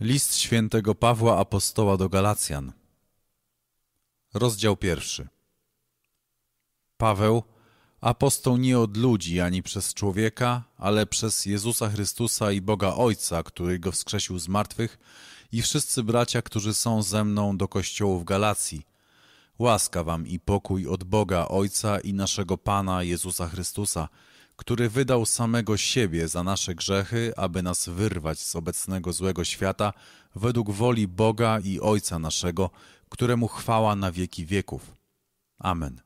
List świętego Pawła Apostoła do Galacjan. Rozdział pierwszy. Paweł, apostoł nie od ludzi ani przez człowieka, ale przez Jezusa Chrystusa i Boga Ojca, który go wskrzesił z martwych i wszyscy bracia, którzy są ze mną do kościołów Galacji. Łaska wam i pokój od Boga Ojca i naszego Pana Jezusa Chrystusa – który wydał samego siebie za nasze grzechy, aby nas wyrwać z obecnego złego świata, według woli Boga i Ojca naszego, któremu chwała na wieki wieków. Amen.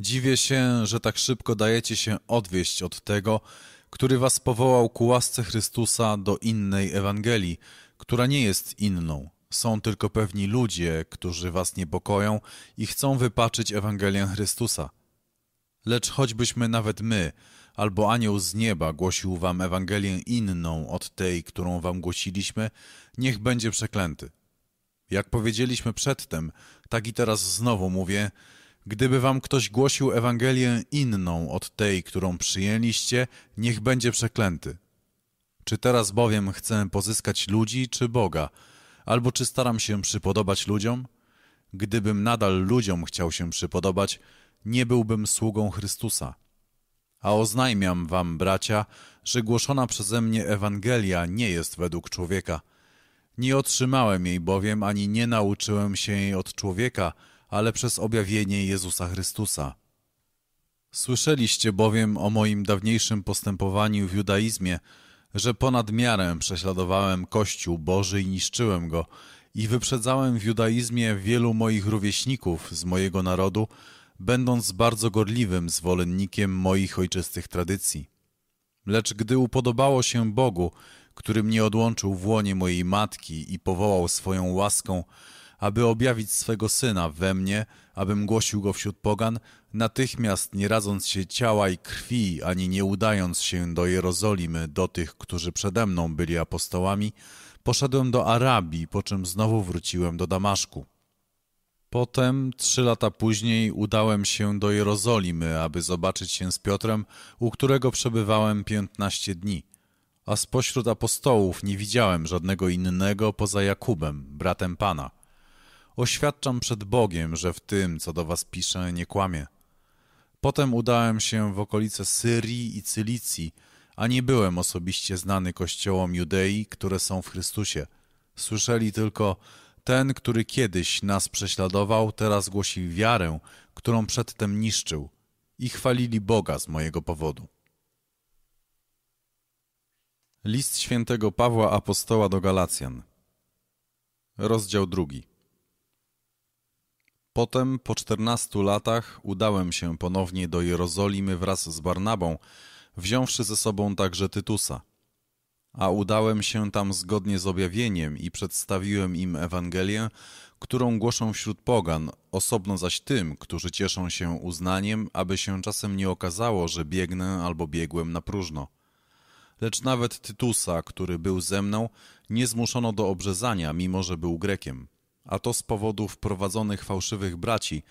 Dziwię się, że tak szybko dajecie się odwieść od tego, który was powołał ku łasce Chrystusa do innej Ewangelii, która nie jest inną. Są tylko pewni ludzie, którzy was niepokoją i chcą wypaczyć Ewangelię Chrystusa. Lecz choćbyśmy nawet my, albo anioł z nieba głosił wam Ewangelię inną od tej, którą wam głosiliśmy, niech będzie przeklęty. Jak powiedzieliśmy przedtem, tak i teraz znowu mówię, gdyby wam ktoś głosił Ewangelię inną od tej, którą przyjęliście, niech będzie przeklęty. Czy teraz bowiem chcę pozyskać ludzi, czy Boga, albo czy staram się przypodobać ludziom? Gdybym nadal ludziom chciał się przypodobać, nie byłbym sługą Chrystusa. A oznajmiam wam, bracia, że głoszona przeze mnie Ewangelia nie jest według człowieka. Nie otrzymałem jej bowiem, ani nie nauczyłem się jej od człowieka, ale przez objawienie Jezusa Chrystusa. Słyszeliście bowiem o moim dawniejszym postępowaniu w judaizmie, że ponad miarę prześladowałem Kościół Boży i niszczyłem go, i wyprzedzałem w judaizmie wielu moich rówieśników z mojego narodu, będąc bardzo gorliwym zwolennikiem moich ojczystych tradycji. Lecz gdy upodobało się Bogu, który mnie odłączył w łonie mojej matki i powołał swoją łaską, aby objawić swego Syna we mnie, abym głosił go wśród pogan, natychmiast nie radząc się ciała i krwi, ani nie udając się do Jerozolimy do tych, którzy przede mną byli apostołami, poszedłem do Arabii, po czym znowu wróciłem do Damaszku. Potem, trzy lata później, udałem się do Jerozolimy, aby zobaczyć się z Piotrem, u którego przebywałem piętnaście dni. A spośród apostołów nie widziałem żadnego innego poza Jakubem, bratem Pana. Oświadczam przed Bogiem, że w tym, co do was piszę, nie kłamie. Potem udałem się w okolice Syrii i Cylicji, a nie byłem osobiście znany kościołom Judei, które są w Chrystusie. Słyszeli tylko, ten, który kiedyś nas prześladował, teraz głosi wiarę, którą przedtem niszczył i chwalili Boga z mojego powodu. List świętego Pawła Apostoła do Galacjan. Rozdział drugi. Potem, po czternastu latach, udałem się ponownie do Jerozolimy wraz z Barnabą, wziąwszy ze sobą także Tytusa – a udałem się tam zgodnie z objawieniem i przedstawiłem im Ewangelię, którą głoszą wśród pogan, osobno zaś tym, którzy cieszą się uznaniem, aby się czasem nie okazało, że biegnę albo biegłem na próżno. Lecz nawet Tytusa, który był ze mną, nie zmuszono do obrzezania, mimo że był Grekiem, a to z powodu wprowadzonych fałszywych braci,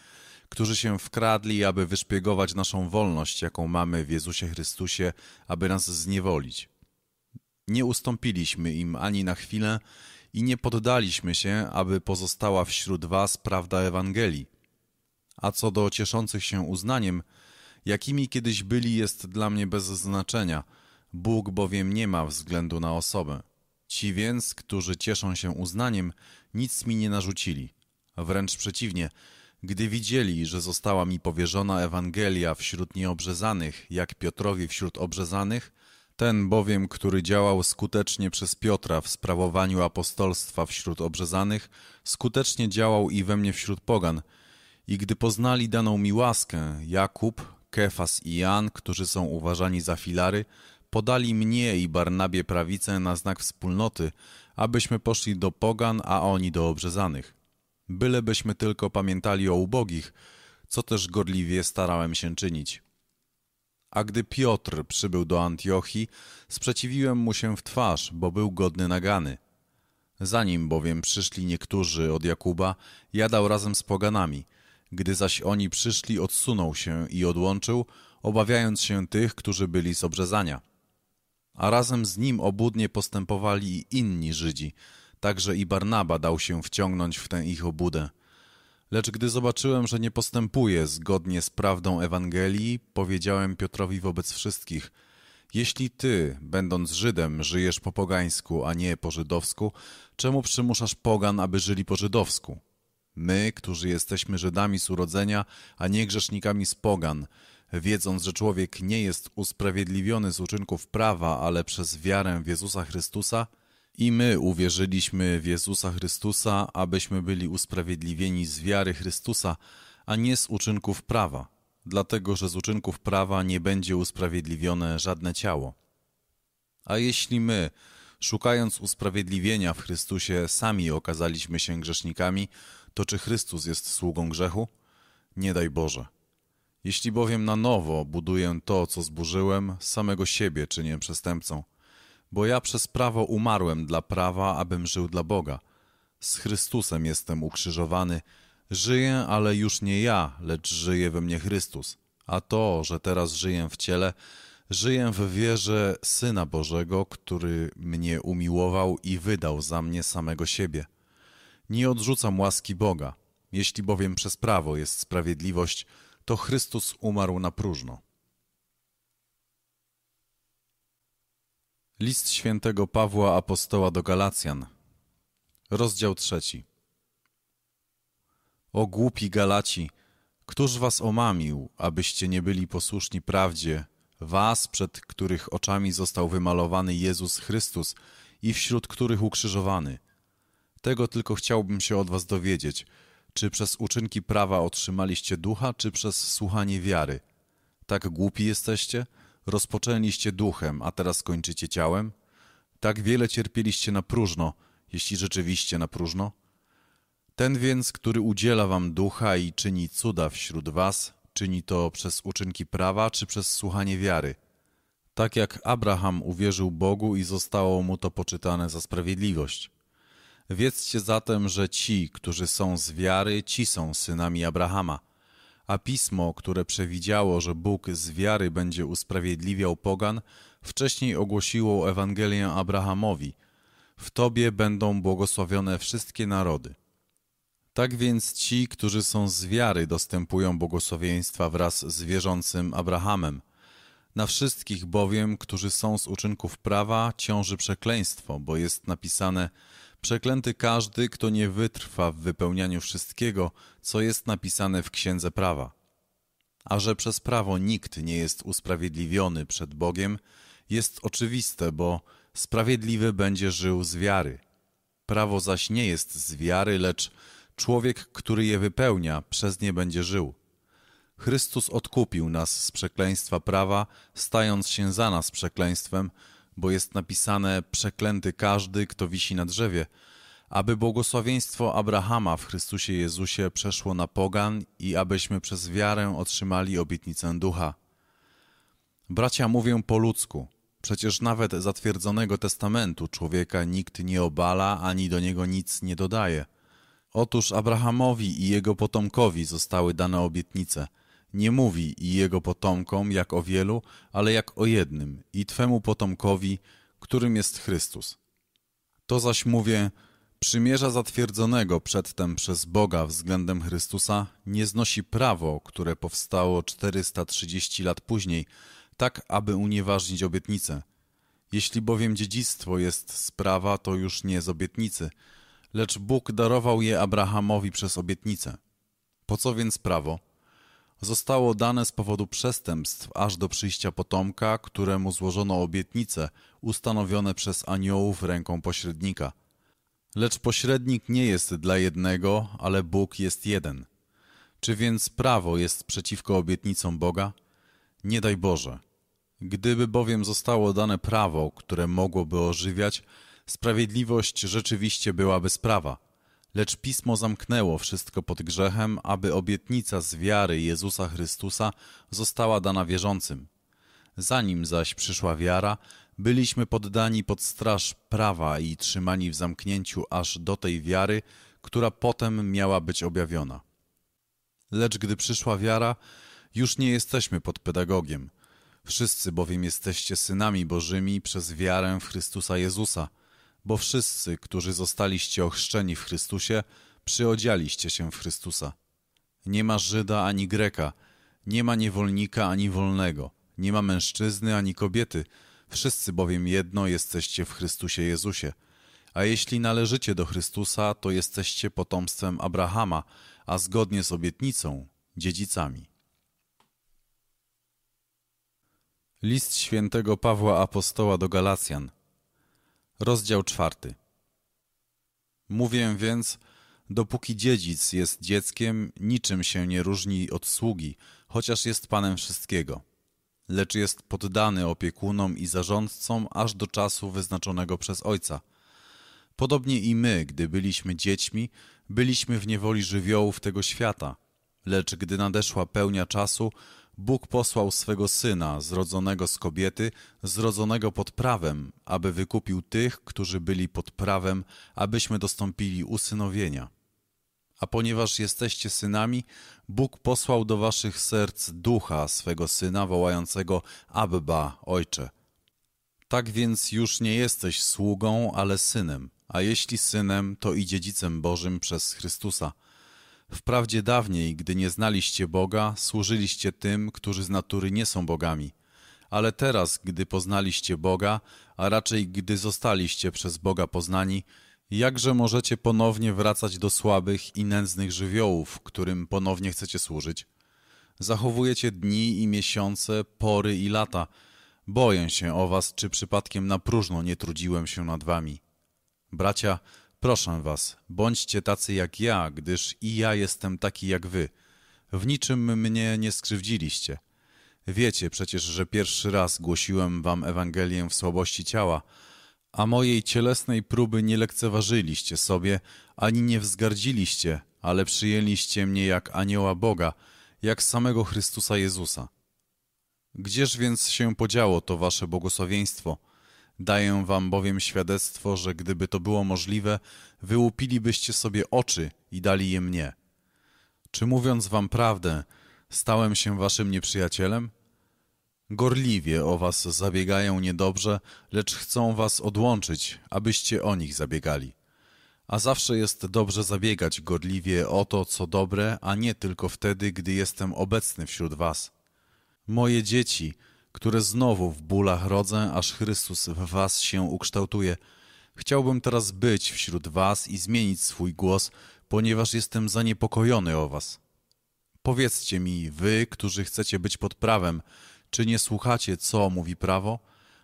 którzy się wkradli, aby wyszpiegować naszą wolność, jaką mamy w Jezusie Chrystusie, aby nas zniewolić. Nie ustąpiliśmy im ani na chwilę i nie poddaliśmy się, aby pozostała wśród was prawda Ewangelii. A co do cieszących się uznaniem, jakimi kiedyś byli, jest dla mnie bez znaczenia. Bóg bowiem nie ma względu na osobę. Ci więc, którzy cieszą się uznaniem, nic mi nie narzucili. Wręcz przeciwnie, gdy widzieli, że została mi powierzona Ewangelia wśród nieobrzezanych, jak Piotrowi wśród obrzezanych, ten bowiem, który działał skutecznie przez Piotra w sprawowaniu apostolstwa wśród obrzezanych, skutecznie działał i we mnie wśród pogan. I gdy poznali daną mi łaskę, Jakub, Kefas i Jan, którzy są uważani za filary, podali mnie i Barnabie prawicę na znak wspólnoty, abyśmy poszli do pogan, a oni do obrzezanych. Bylebyśmy tylko pamiętali o ubogich, co też gorliwie starałem się czynić. A gdy Piotr przybył do Antiochii, sprzeciwiłem mu się w twarz, bo był godny nagany. Zanim bowiem przyszli niektórzy od Jakuba, jadał razem z poganami. Gdy zaś oni przyszli, odsunął się i odłączył, obawiając się tych, którzy byli z obrzezania. a razem z nim obudnie postępowali i inni Żydzi, także i Barnaba dał się wciągnąć w tę ich obudę. Lecz gdy zobaczyłem, że nie postępuje zgodnie z prawdą Ewangelii, powiedziałem Piotrowi wobec wszystkich: Jeśli ty, będąc Żydem, żyjesz po pogańsku, a nie po żydowsku, czemu przymuszasz pogan, aby żyli po żydowsku? My, którzy jesteśmy Żydami z urodzenia, a nie grzesznikami z pogan, wiedząc, że człowiek nie jest usprawiedliwiony z uczynków prawa, ale przez wiarę w Jezusa Chrystusa, i my uwierzyliśmy w Jezusa Chrystusa, abyśmy byli usprawiedliwieni z wiary Chrystusa, a nie z uczynków prawa, dlatego że z uczynków prawa nie będzie usprawiedliwione żadne ciało. A jeśli my, szukając usprawiedliwienia w Chrystusie, sami okazaliśmy się grzesznikami, to czy Chrystus jest sługą grzechu? Nie daj Boże. Jeśli bowiem na nowo buduję to, co zburzyłem, samego siebie czynię przestępcą. Bo ja przez prawo umarłem dla prawa, abym żył dla Boga. Z Chrystusem jestem ukrzyżowany. Żyję, ale już nie ja, lecz żyje we mnie Chrystus. A to, że teraz żyję w ciele, żyję w wierze Syna Bożego, który mnie umiłował i wydał za mnie samego siebie. Nie odrzucam łaski Boga. Jeśli bowiem przez prawo jest sprawiedliwość, to Chrystus umarł na próżno. List świętego Pawła Apostoła do Galacjan, rozdział trzeci. O głupi Galaci, któż was omamił, abyście nie byli posłuszni prawdzie, was, przed których oczami został wymalowany Jezus Chrystus i wśród których ukrzyżowany? Tego tylko chciałbym się od was dowiedzieć – czy przez uczynki prawa otrzymaliście ducha, czy przez słuchanie wiary? Tak głupi jesteście? Rozpoczęliście duchem, a teraz kończycie ciałem? Tak wiele cierpieliście na próżno, jeśli rzeczywiście na próżno? Ten więc, który udziela wam ducha i czyni cuda wśród was, czyni to przez uczynki prawa, czy przez słuchanie wiary? Tak jak Abraham uwierzył Bogu i zostało mu to poczytane za sprawiedliwość. Wiedzcie zatem, że ci, którzy są z wiary, ci są synami Abrahama. A pismo, które przewidziało, że Bóg z wiary będzie usprawiedliwiał pogan, wcześniej ogłosiło Ewangelię Abrahamowi. W Tobie będą błogosławione wszystkie narody. Tak więc ci, którzy są z wiary, dostępują błogosławieństwa wraz z wierzącym Abrahamem. Na wszystkich bowiem, którzy są z uczynków prawa, ciąży przekleństwo, bo jest napisane – Przeklęty każdy, kto nie wytrwa w wypełnianiu wszystkiego, co jest napisane w Księdze Prawa. A że przez prawo nikt nie jest usprawiedliwiony przed Bogiem, jest oczywiste, bo sprawiedliwy będzie żył z wiary. Prawo zaś nie jest z wiary, lecz człowiek, który je wypełnia, przez nie będzie żył. Chrystus odkupił nas z przekleństwa prawa, stając się za nas przekleństwem, bo jest napisane: Przeklęty każdy, kto wisi na drzewie, aby błogosławieństwo Abrahama w Chrystusie Jezusie przeszło na pogan i abyśmy przez wiarę otrzymali obietnicę ducha. Bracia, mówię po ludzku. Przecież nawet zatwierdzonego testamentu człowieka nikt nie obala ani do niego nic nie dodaje. Otóż Abrahamowi i jego potomkowi zostały dane obietnice – nie mówi i jego potomkom jak o wielu, ale jak o jednym i Twemu potomkowi, którym jest Chrystus. To zaś mówię, przymierza zatwierdzonego przedtem przez Boga względem Chrystusa nie znosi prawo, które powstało 430 lat później, tak aby unieważnić obietnicę. Jeśli bowiem dziedzictwo jest z prawa, to już nie z obietnicy, lecz Bóg darował je Abrahamowi przez obietnicę. Po co więc prawo? Zostało dane z powodu przestępstw aż do przyjścia potomka, któremu złożono obietnice ustanowione przez aniołów ręką pośrednika. Lecz pośrednik nie jest dla jednego, ale Bóg jest jeden. Czy więc prawo jest przeciwko obietnicom Boga? Nie daj Boże. Gdyby bowiem zostało dane prawo, które mogłoby ożywiać, sprawiedliwość rzeczywiście byłaby sprawa – Lecz Pismo zamknęło wszystko pod grzechem, aby obietnica z wiary Jezusa Chrystusa została dana wierzącym. Zanim zaś przyszła wiara, byliśmy poddani pod straż prawa i trzymani w zamknięciu aż do tej wiary, która potem miała być objawiona. Lecz gdy przyszła wiara, już nie jesteśmy pod pedagogiem. Wszyscy bowiem jesteście synami Bożymi przez wiarę w Chrystusa Jezusa, bo wszyscy, którzy zostaliście ochrzczeni w Chrystusie, przyodzialiście się w Chrystusa. Nie ma Żyda ani Greka, nie ma niewolnika ani wolnego, nie ma mężczyzny ani kobiety, wszyscy bowiem jedno jesteście w Chrystusie Jezusie. A jeśli należycie do Chrystusa, to jesteście potomstwem Abrahama, a zgodnie z obietnicą dziedzicami. List świętego Pawła Apostoła do Galacjan, rozdział czwarty. Mówię więc, dopóki dziedzic jest dzieckiem, niczym się nie różni od sługi, chociaż jest panem wszystkiego, lecz jest poddany opiekunom i zarządcom aż do czasu wyznaczonego przez ojca. Podobnie i my, gdy byliśmy dziećmi, byliśmy w niewoli żywiołów tego świata, lecz gdy nadeszła pełnia czasu, Bóg posłał swego Syna, zrodzonego z kobiety, zrodzonego pod prawem, aby wykupił tych, którzy byli pod prawem, abyśmy dostąpili usynowienia. A ponieważ jesteście synami, Bóg posłał do waszych serc ducha swego Syna, wołającego Abba, Ojcze. Tak więc już nie jesteś sługą, ale synem, a jeśli synem, to i dziedzicem Bożym przez Chrystusa – Wprawdzie dawniej, gdy nie znaliście Boga, służyliście tym, którzy z natury nie są bogami. Ale teraz, gdy poznaliście Boga, a raczej gdy zostaliście przez Boga poznani, jakże możecie ponownie wracać do słabych i nędznych żywiołów, którym ponownie chcecie służyć? Zachowujecie dni i miesiące, pory i lata. Boję się o was, czy przypadkiem na próżno nie trudziłem się nad wami. Bracia, Proszę was, bądźcie tacy jak ja, gdyż i ja jestem taki jak wy. W niczym mnie nie skrzywdziliście. Wiecie przecież, że pierwszy raz głosiłem wam Ewangelię w słabości ciała, a mojej cielesnej próby nie lekceważyliście sobie, ani nie wzgardziliście, ale przyjęliście mnie jak anioła Boga, jak samego Chrystusa Jezusa. Gdzież więc się podziało to wasze błogosławieństwo – Daję wam bowiem świadectwo, że gdyby to było możliwe, wyłupilibyście sobie oczy i dali je mnie. Czy mówiąc wam prawdę, stałem się waszym nieprzyjacielem? Gorliwie o was zabiegają niedobrze, lecz chcą was odłączyć, abyście o nich zabiegali. A zawsze jest dobrze zabiegać gorliwie o to, co dobre, a nie tylko wtedy, gdy jestem obecny wśród was. Moje dzieci, które znowu w bólach rodzę, aż Chrystus w was się ukształtuje. Chciałbym teraz być wśród was i zmienić swój głos, ponieważ jestem zaniepokojony o was. Powiedzcie mi, wy, którzy chcecie być pod prawem, czy nie słuchacie, co mówi prawo?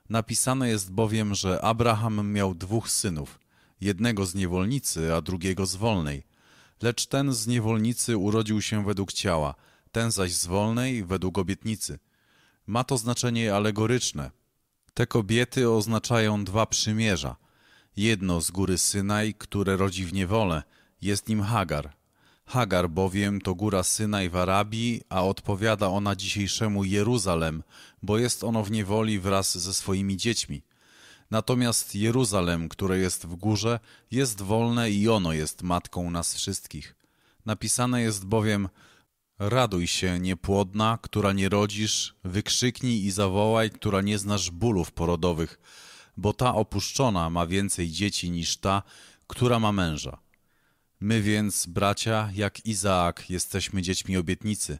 Napisane jest bowiem, że Abraham miał dwóch synów, jednego z niewolnicy, a drugiego z wolnej. Lecz ten z niewolnicy urodził się według ciała, ten zaś z wolnej według obietnicy – ma to znaczenie alegoryczne. Te kobiety oznaczają dwa przymierza. Jedno z góry Synaj, które rodzi w niewolę, jest nim Hagar. Hagar bowiem to góra Synaj w Arabii, a odpowiada ona dzisiejszemu Jeruzalem, bo jest ono w niewoli wraz ze swoimi dziećmi. Natomiast Jeruzalem, które jest w górze, jest wolne i ono jest matką nas wszystkich. Napisane jest bowiem, Raduj się, niepłodna, która nie rodzisz, wykrzyknij i zawołaj, która nie znasz bólów porodowych, bo ta opuszczona ma więcej dzieci niż ta, która ma męża. My więc, bracia, jak Izaak, jesteśmy dziećmi obietnicy.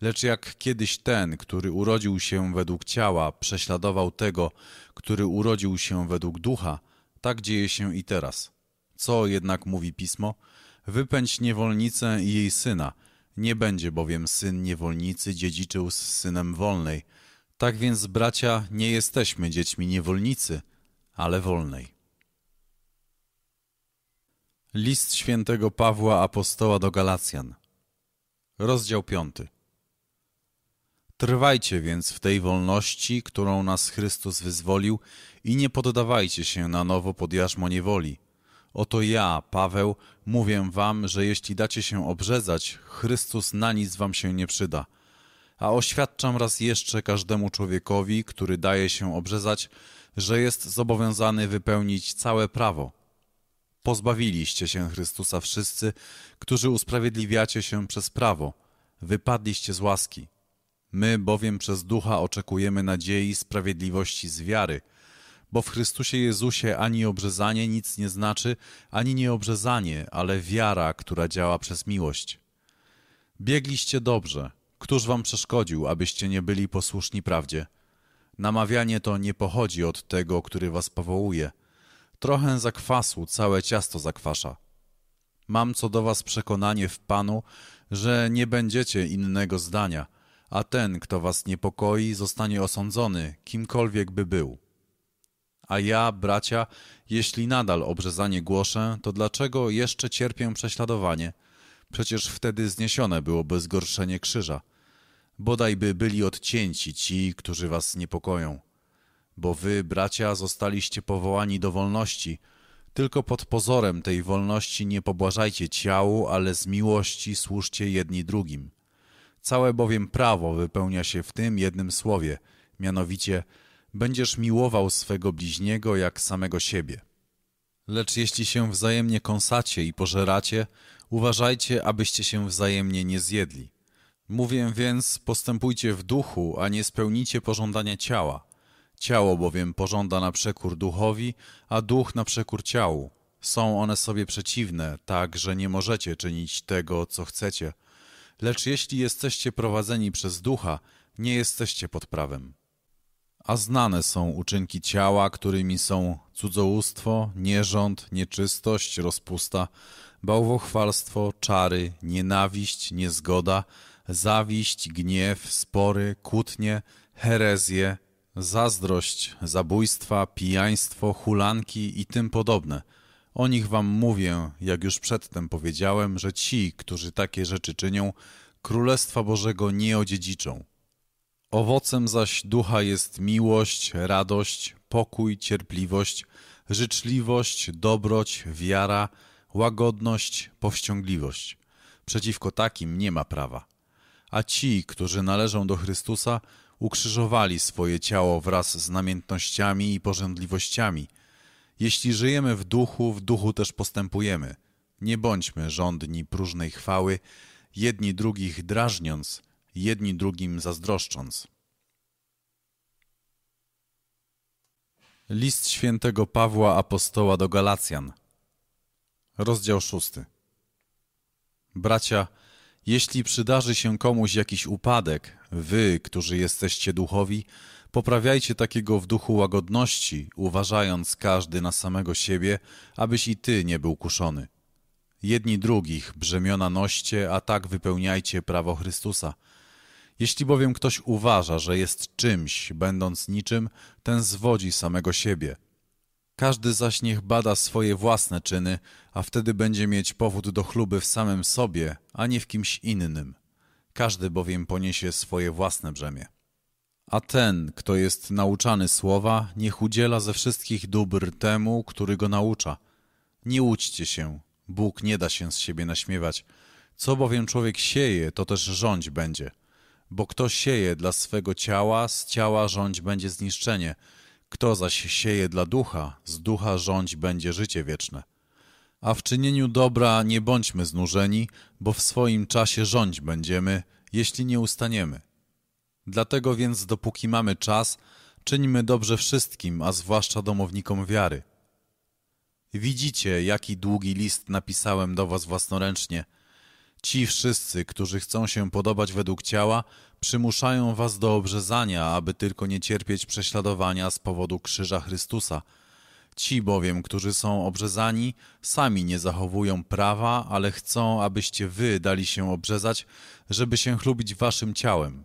Lecz jak kiedyś ten, który urodził się według ciała, prześladował tego, który urodził się według ducha, tak dzieje się i teraz. Co jednak mówi pismo? Wypędź niewolnicę i jej syna – nie będzie bowiem syn niewolnicy dziedziczył z synem wolnej. Tak więc, bracia, nie jesteśmy dziećmi niewolnicy, ale wolnej. List świętego Pawła Apostoła do Galacjan Rozdział piąty Trwajcie więc w tej wolności, którą nas Chrystus wyzwolił i nie poddawajcie się na nowo pod jarzmo niewoli – Oto ja, Paweł, mówię wam, że jeśli dacie się obrzezać, Chrystus na nic wam się nie przyda. A oświadczam raz jeszcze każdemu człowiekowi, który daje się obrzezać, że jest zobowiązany wypełnić całe prawo. Pozbawiliście się Chrystusa wszyscy, którzy usprawiedliwiacie się przez prawo. Wypadliście z łaski. My bowiem przez ducha oczekujemy nadziei sprawiedliwości z wiary, bo w Chrystusie Jezusie ani obrzezanie nic nie znaczy, ani nieobrzezanie, ale wiara, która działa przez miłość. Biegliście dobrze. Któż wam przeszkodził, abyście nie byli posłuszni prawdzie? Namawianie to nie pochodzi od tego, który was powołuje. Trochę zakwasu całe ciasto zakwasza. Mam co do was przekonanie w Panu, że nie będziecie innego zdania, a ten, kto was niepokoi, zostanie osądzony, kimkolwiek by był. A ja, bracia, jeśli nadal obrzezanie głoszę, to dlaczego jeszcze cierpię prześladowanie? Przecież wtedy zniesione byłoby zgorszenie krzyża. Bodajby byli odcięci ci, którzy was niepokoją. Bo wy, bracia, zostaliście powołani do wolności, tylko pod pozorem tej wolności nie pobłażajcie ciału, ale z miłości służcie jedni drugim. Całe bowiem prawo wypełnia się w tym jednym słowie, mianowicie będziesz miłował swego bliźniego jak samego siebie. Lecz jeśli się wzajemnie kąsacie i pożeracie, uważajcie, abyście się wzajemnie nie zjedli. Mówię więc, postępujcie w duchu, a nie spełnicie pożądania ciała. Ciało bowiem pożąda na przekór duchowi, a duch na przekór ciału. Są one sobie przeciwne, tak, że nie możecie czynić tego, co chcecie. Lecz jeśli jesteście prowadzeni przez ducha, nie jesteście pod prawem. A znane są uczynki ciała, którymi są cudzołóstwo, nierząd, nieczystość, rozpusta, bałwochwalstwo, czary, nienawiść, niezgoda, zawiść, gniew, spory, kłótnie, herezje, zazdrość, zabójstwa, pijaństwo, hulanki i tym podobne. O nich wam mówię, jak już przedtem powiedziałem, że ci, którzy takie rzeczy czynią, Królestwa Bożego nie odziedziczą. Owocem zaś ducha jest miłość, radość, pokój, cierpliwość, życzliwość, dobroć, wiara, łagodność, powściągliwość. Przeciwko takim nie ma prawa. A ci, którzy należą do Chrystusa, ukrzyżowali swoje ciało wraz z namiętnościami i pożądliwościami. Jeśli żyjemy w duchu, w duchu też postępujemy. Nie bądźmy żądni próżnej chwały, jedni drugich drażniąc, jedni drugim zazdroszcząc. List świętego Pawła Apostoła do Galacjan Rozdział szósty Bracia, jeśli przydarzy się komuś jakiś upadek, wy, którzy jesteście duchowi, poprawiajcie takiego w duchu łagodności, uważając każdy na samego siebie, abyś i ty nie był kuszony. Jedni drugich brzemiona noście, a tak wypełniajcie prawo Chrystusa. Jeśli bowiem ktoś uważa, że jest czymś, będąc niczym, ten zwodzi samego siebie. Każdy zaś niech bada swoje własne czyny, a wtedy będzie mieć powód do chluby w samym sobie, a nie w kimś innym. Każdy bowiem poniesie swoje własne brzemię. A ten, kto jest nauczany słowa, niech udziela ze wszystkich dóbr temu, który go naucza. Nie łudźcie się, Bóg nie da się z siebie naśmiewać. Co bowiem człowiek sieje, to też rządź będzie. Bo kto sieje dla swego ciała, z ciała rządź będzie zniszczenie. Kto zaś sieje dla ducha, z ducha rządź będzie życie wieczne. A w czynieniu dobra nie bądźmy znużeni, bo w swoim czasie rządź będziemy, jeśli nie ustaniemy. Dlatego więc, dopóki mamy czas, czyńmy dobrze wszystkim, a zwłaszcza domownikom wiary. Widzicie, jaki długi list napisałem do was własnoręcznie. Ci wszyscy, którzy chcą się podobać według ciała, przymuszają was do obrzezania, aby tylko nie cierpieć prześladowania z powodu krzyża Chrystusa. Ci bowiem, którzy są obrzezani, sami nie zachowują prawa, ale chcą, abyście wy dali się obrzezać, żeby się chlubić waszym ciałem.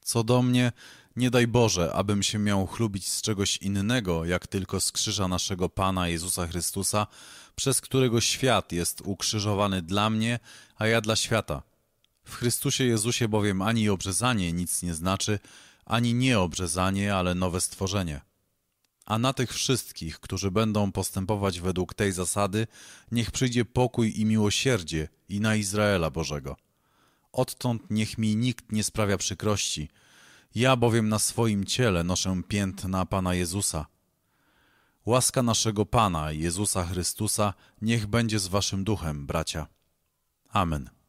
Co do mnie, nie daj Boże, abym się miał chlubić z czegoś innego, jak tylko z krzyża naszego Pana Jezusa Chrystusa, przez którego świat jest ukrzyżowany dla mnie, a ja dla świata. W Chrystusie Jezusie bowiem ani obrzezanie nic nie znaczy, ani nieobrzezanie, ale nowe stworzenie. A na tych wszystkich, którzy będą postępować według tej zasady, niech przyjdzie pokój i miłosierdzie i na Izraela Bożego. Odtąd niech mi nikt nie sprawia przykrości, ja bowiem na swoim ciele noszę piętna Pana Jezusa. Łaska naszego Pana Jezusa Chrystusa niech będzie z waszym duchem, bracia. Amen.